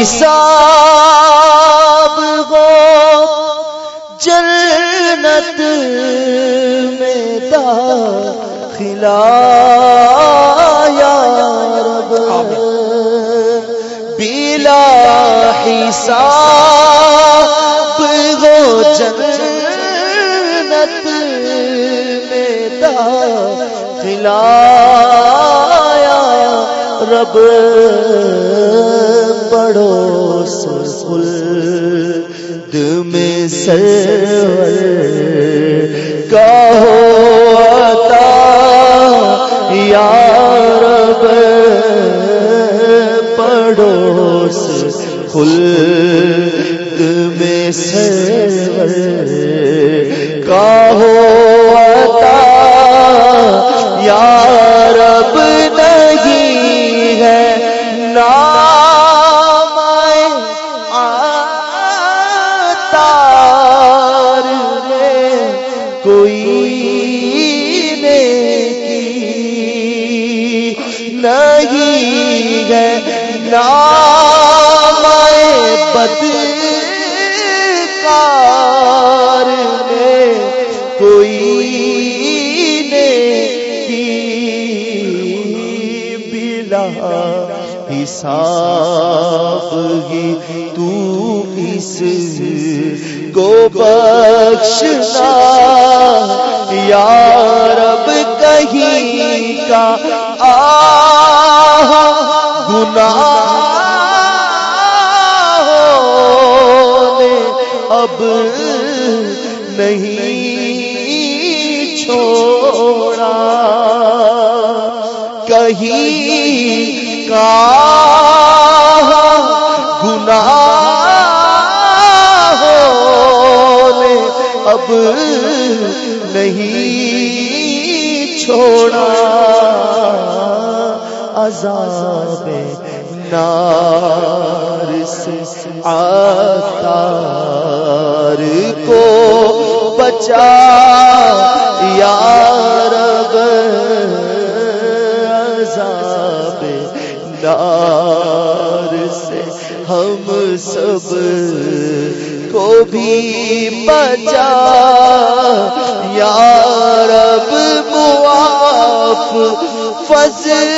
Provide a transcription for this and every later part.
حساب گو جنت میں داخلہ، یا رب، بلا حساب گو جنت میں داخلہ، یا رب۔ پڑوس خلد میں سرور کا ہو عطا یا رب پڑوس خلد میں سرور کا نہیں ہے نام بد کار میں کوئی نیکی بلا حساب ہی تو اس کو بخشنا۔ یا رب کہیں کا آہ گناہ اب نہیں چھوڑا کہیں کا گناہ اب نہیں چھوڑا عذاب نار سے آتار کو بچا، یا رب، عذاب نار سے ہم سب کو بھی بچا، یا رب معاف فضل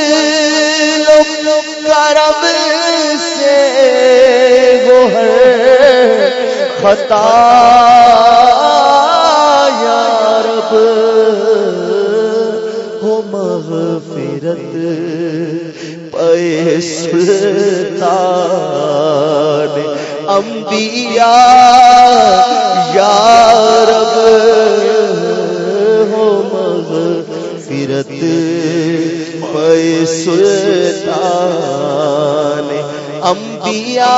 کرم سے وہ خطا یا رب، ہو مغفرت پے سلطان انبیاء یا رب۔ مغفرت پے سلطان انبیاء